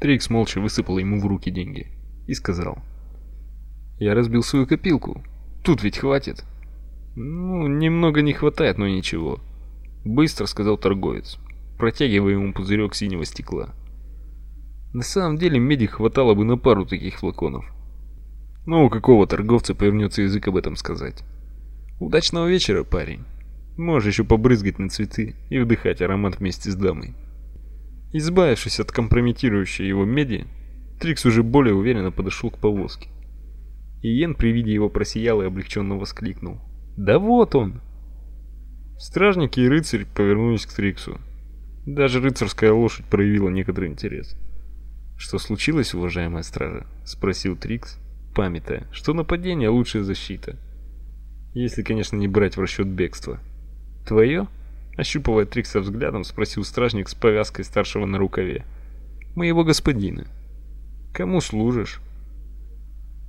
Трикс молча высыпал ему в руки деньги и сказал. «Я разбил свою копилку. Тут ведь хватит». «Ну, немного не хватает, но ничего». «Быстро», — сказал торговец, протягивая ему пузырек синего стекла. На самом деле меди хватало бы на пару таких флаконов. Ну, у какого торговца повернется язык об этом сказать? Удачного вечера, парень. Можешь еще побрызгать на цветы и вдыхать аромат вместе с дамой. Избавившись от компрометирующей его меди, Трикс уже более уверенно подошел к повозке. Иен при виде его просиял и облегченно воскликнул. «Да вот он!» Стражники и рыцарь повернулись к Триксу. Даже рыцарская лошадь проявила некоторый интерес. «Что случилось, уважаемая стража?» — спросил Трикс, памятая, что нападение — лучшая защита. Если, конечно, не брать в расчет бегство. «Твое?» — ощупывая Трикса взглядом, спросил стражник с повязкой старшего на рукаве. «Моего господина». «Кому служишь?»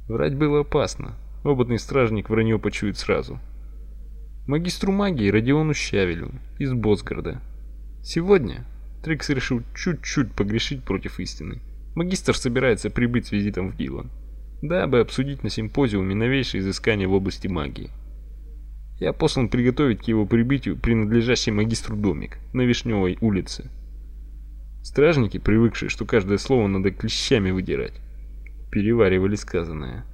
Врать было опасно. Опытный стражник вранье почует сразу. Магистру магии Родиону Щавелю из Босгорода. Сегодня Трикс решил чуть-чуть погрешить против истины. Магистр собирается прибыть с визитом в Гилан, дабы обсудить на симпозиуме новейшие изыскания в области магии. Я послан приготовить к его прибытию принадлежащий магистру домик на Вишневой улице. Стражники, привыкшие, что каждое слово надо клещами выдирать, переваривали сказанное.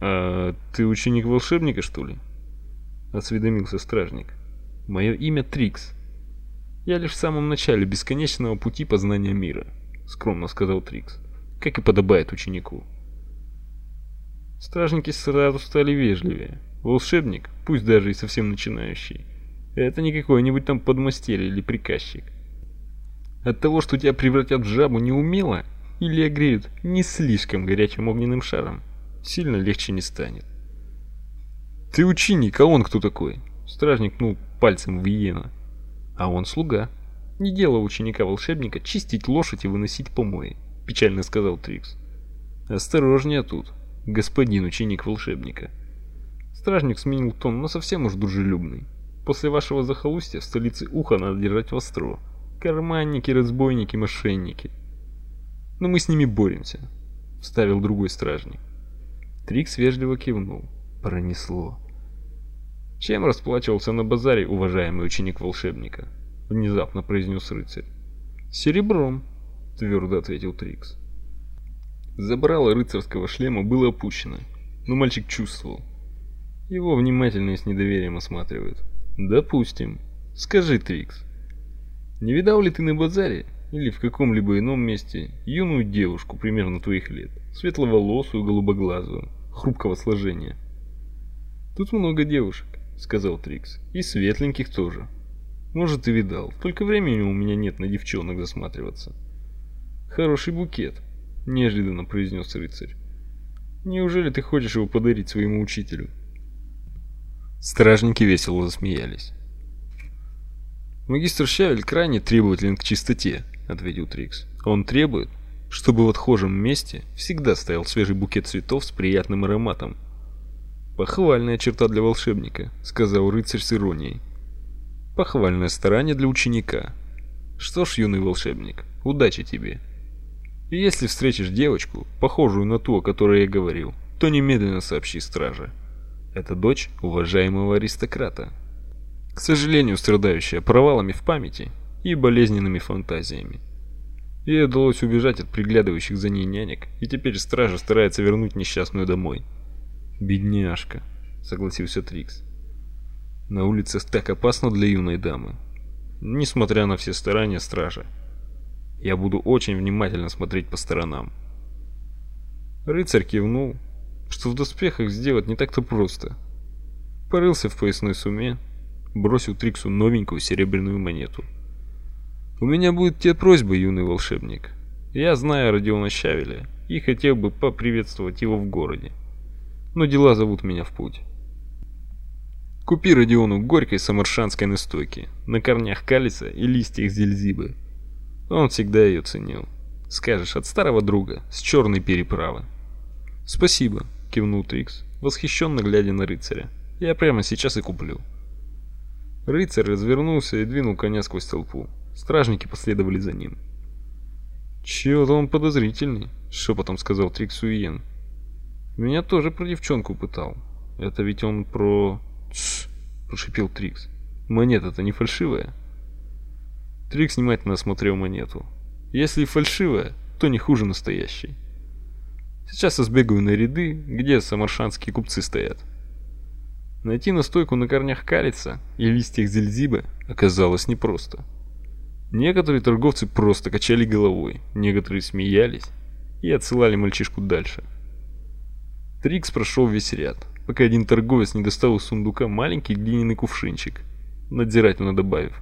«А ты ученик волшебника, что ли?» — осведомился стражник. «Мое имя Трикс. Я лишь в самом начале бесконечного пути познания мира» скромно сказал Трикс. Как и подобает ученику. Стражники сразу стали вежливее. Волшебник, пусть даже и совсем начинающий, это не какой-нибудь там подмастерье или приказчик. От того, что тебя превратят в жабу неумело или огреют не слишком горячим огненным шаром, сильно легче не станет. Ты ученик, а он кто такой? Стражник пнул пальцем в иена. А он слуга. Не дело ученика-волшебника чистить лошадь и выносить помои, печально сказал Трикс. Осторожнее тут, господин ученик волшебника. Стражник сменил тон, но совсем уж дружелюбный. После вашего захолустья в столице уха надо держать востро. Карманники, разбойники, мошенники. Но мы с ними боремся, вставил другой стражник. Трикс вежливо кивнул. Пронесло. Чем расплачивался на базаре уважаемый ученик волшебника? внезапно произнес рыцарь. Серебром, твердо ответил Трикс. Забрало рыцарского шлема было опущено, но мальчик чувствовал. Его внимательно и с недоверием осматривают. Допустим. Скажи, Трикс, не видал ли ты на базаре или в каком-либо ином месте юную девушку примерно твоих лет, светловолосую, голубоглазую, хрупкого сложения? Тут много девушек, сказал Трикс, и светленьких тоже. Может, и видал. Только времени у меня нет на девчонок засматриваться. Хороший букет, неожиданно произнес рыцарь. Неужели ты хочешь его подарить своему учителю? Стражники весело засмеялись. Магистр Щавель крайне требователен к чистоте, ответил Трикс. Он требует, чтобы в отхожем месте всегда стоял свежий букет цветов с приятным ароматом. Похвальная черта для волшебника, сказал рыцарь с иронией. Похвальное старание для ученика. Что ж, юный волшебник, удачи тебе. И если встретишь девочку, похожую на ту, о которой я говорил, то немедленно сообщи страже. Это дочь уважаемого аристократа. К сожалению, страдающая провалами в памяти и болезненными фантазиями. Ей удалось убежать от приглядывающих за ней нянек, и теперь стража старается вернуть несчастную домой. «Бедняжка», — согласился Трикс. На улице так опасно для юной дамы. Несмотря на все старания стражи. Я буду очень внимательно смотреть по сторонам. Рыцарь кивнул, что в доспехах сделать не так-то просто. Порылся в поясной сумме, бросил Триксу новенькую серебряную монету. У меня будет те просьба, юный волшебник. Я знаю Родиона Щавеля и хотел бы поприветствовать его в городе. Но дела зовут меня в путь. Купи Родиону горькой самаршанской настойки, на корнях калица и листьях зельзибы. Он всегда ее ценил. Скажешь, от старого друга, с черной переправы. Спасибо, кивнул Трикс, восхищенно глядя на рыцаря. Я прямо сейчас и куплю. Рыцарь развернулся и двинул коня сквозь толпу. Стражники последовали за ним. Чего-то он подозрительный, шепотом сказал Трикс Уиен. Меня тоже про девчонку пытал. Это ведь он про... Тссс, прошипел Трикс. Монета-то не фальшивая. Трикс внимательно осмотрел монету. Если фальшивая, то не хуже настоящей. Сейчас я сбегаю на ряды, где самаршанские купцы стоят. Найти настойку на корнях калица и листьях зельзибы оказалось непросто. Некоторые торговцы просто качали головой, некоторые смеялись и отсылали мальчишку дальше. Трикс прошел весь ряд, пока один торговец не достал из сундука маленький глиняный кувшинчик, надзирательно добавив.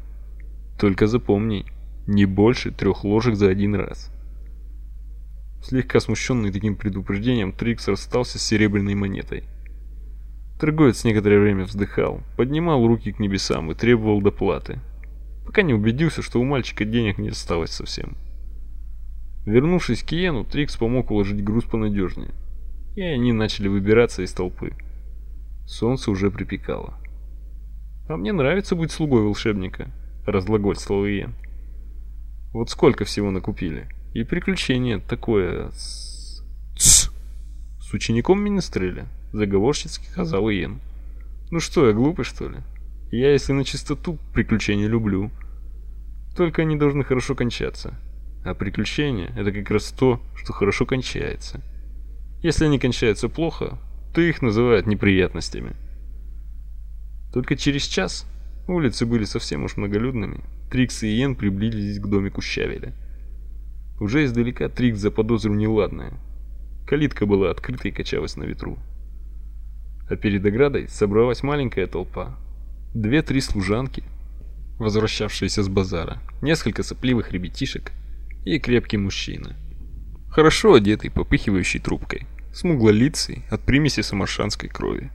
«Только запомни, не больше трех ложек за один раз». Слегка смущенный таким предупреждением, Трикс расстался с серебряной монетой. Торговец некоторое время вздыхал, поднимал руки к небесам и требовал доплаты, пока не убедился, что у мальчика денег не осталось совсем. Вернувшись к Иену, Трикс помог уложить груз понадежнее, и они начали выбираться из толпы. Солнце уже припекало. «А мне нравится быть слугой волшебника», — разглагольствовал Иен. «Вот сколько всего накупили. И приключение такое с... Тс! С учеником Министреля», — заговорщицки сказал Иен. «Ну что, я глупый, что ли? Я, если на чистоту, приключения люблю. Только они должны хорошо кончаться. А приключения — это как раз то, что хорошо кончается. Если они кончаются плохо, то их называют неприятностями. Только через час улицы были совсем уж многолюдными. Трикс и Иен приблизились к домику Щавеля. Уже издалека Трикс заподозрил неладное. Калитка была открыта и качалась на ветру. А перед оградой собралась маленькая толпа. Две-три служанки, возвращавшиеся с базара, несколько сопливых ребятишек и крепкий мужчина. Хорошо одетый, попыхивающий трубкой смуглолицый, от примеси самаршанской крови.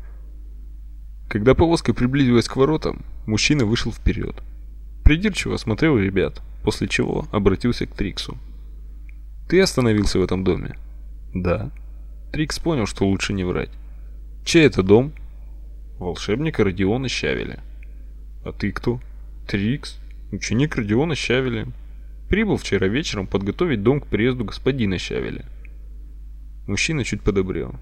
Когда повозка приблизилась к воротам, мужчина вышел вперед. Придирчиво осмотрел ребят, после чего обратился к Триксу. «Ты остановился в этом доме?» «Да». Трикс понял, что лучше не врать. «Чей это дом?» «Волшебника Родиона Щавеля». «А ты кто?» «Трикс, ученик Родиона Щавеля. Прибыл вчера вечером подготовить дом к приезду господина Щавеля». Мужчина чуть подобрел.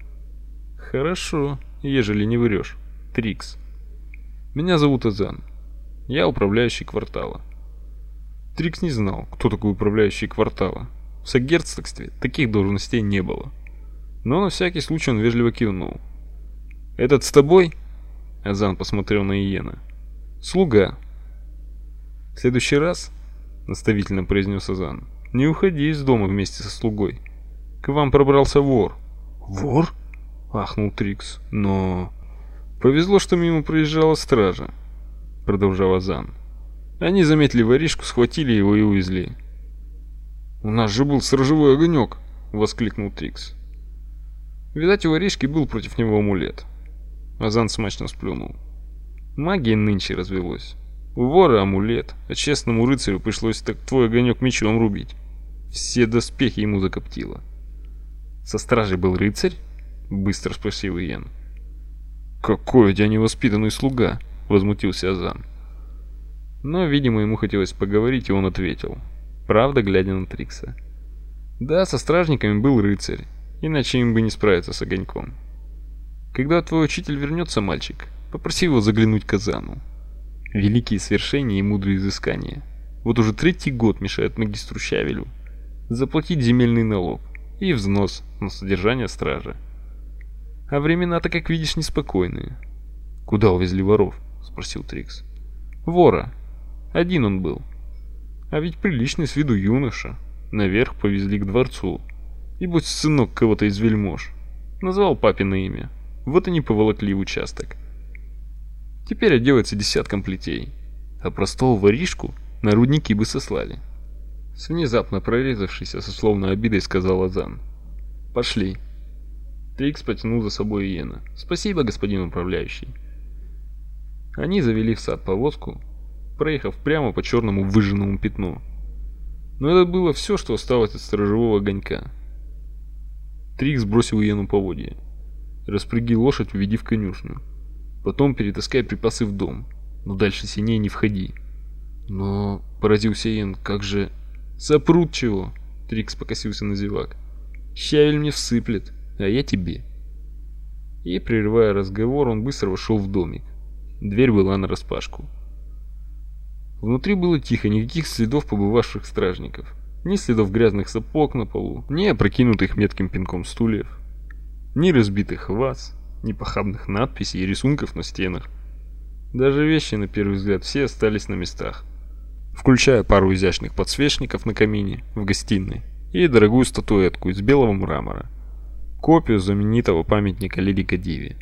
Хорошо, ежели не врешь. Трикс. Меня зовут Азан. Я управляющий квартала. Трикс не знал, кто такой управляющий квартала. В сагерцогстве таких должностей не было. Но на всякий случай он вежливо кивнул. «Этот с тобой?» Азан посмотрел на Иена. «Слуга». «В следующий раз», — наставительно произнес Азан, — «не уходи из дома вместе со слугой». К вам пробрался вор. Вор? Ахнул Трикс. Но... Повезло, что мимо проезжала стража. Продолжал Азан. Они заметили воришку, схватили его и увезли. «У нас же был сторожевой огонек!» — воскликнул Трикс. Видать, у воришки был против него амулет. Азан смачно сплюнул. Магия нынче развелась. У вора амулет, а честному рыцарю пришлось так твой огонек мечом рубить. Все доспехи ему закоптило. Со стражей был рыцарь? Быстро спросил Иен. Какой у тебя невоспитанный слуга? Возмутился Азан. Но, видимо, ему хотелось поговорить, и он ответил. Правда, глядя на Трикса. Да, со стражниками был рыцарь, иначе им бы не справиться с огоньком. Когда твой учитель вернется, мальчик, попроси его заглянуть к Азану. Великие свершения и мудрые изыскания. Вот уже третий год мешают магистру Щавелю заплатить земельный налог и взнос на содержание стражи. А времена-то, как видишь, неспокойные. Куда увезли воров? спросил Трикс. Вора. Один он был. А ведь приличный с виду юноша. Наверх повезли к дворцу. И будь сынок кого-то из вельмож. Назвал папино имя. Вот они поволокли в участок. Теперь отделается десятком плетей. А простого воришку на рудники бы сослали. С внезапно прорезавшейся со словно обидой сказал Азан. «Пошли». Трикс потянул за собой Иена. «Спасибо, господин управляющий». Они завели в сад повозку, проехав прямо по черному выжженному пятну. Но это было все, что осталось от сторожевого огонька. Трикс бросил Иену поводья. «Распряги лошадь, уведи в конюшню. Потом перетаскай припасы в дом, но дальше синей не входи». «Но...» — поразился Иен, — «как же...» Сопрут чего. Трикс покосился на зевак. Щавель мне всыплет, а я тебе. И, прерывая разговор, он быстро вошел в домик. Дверь была нараспашку. Внутри было тихо, никаких следов побывавших стражников. Ни следов грязных сапог на полу, ни опрокинутых метким пинком стульев, ни разбитых ваз, ни похабных надписей и рисунков на стенах. Даже вещи, на первый взгляд, все остались на местах. Включая пару изящных подсвечников на камине в гостиной и дорогую статуэтку из белого мрамора. Копию знаменитого памятника Лирико Диве,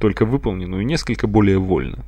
только выполненную несколько более вольно.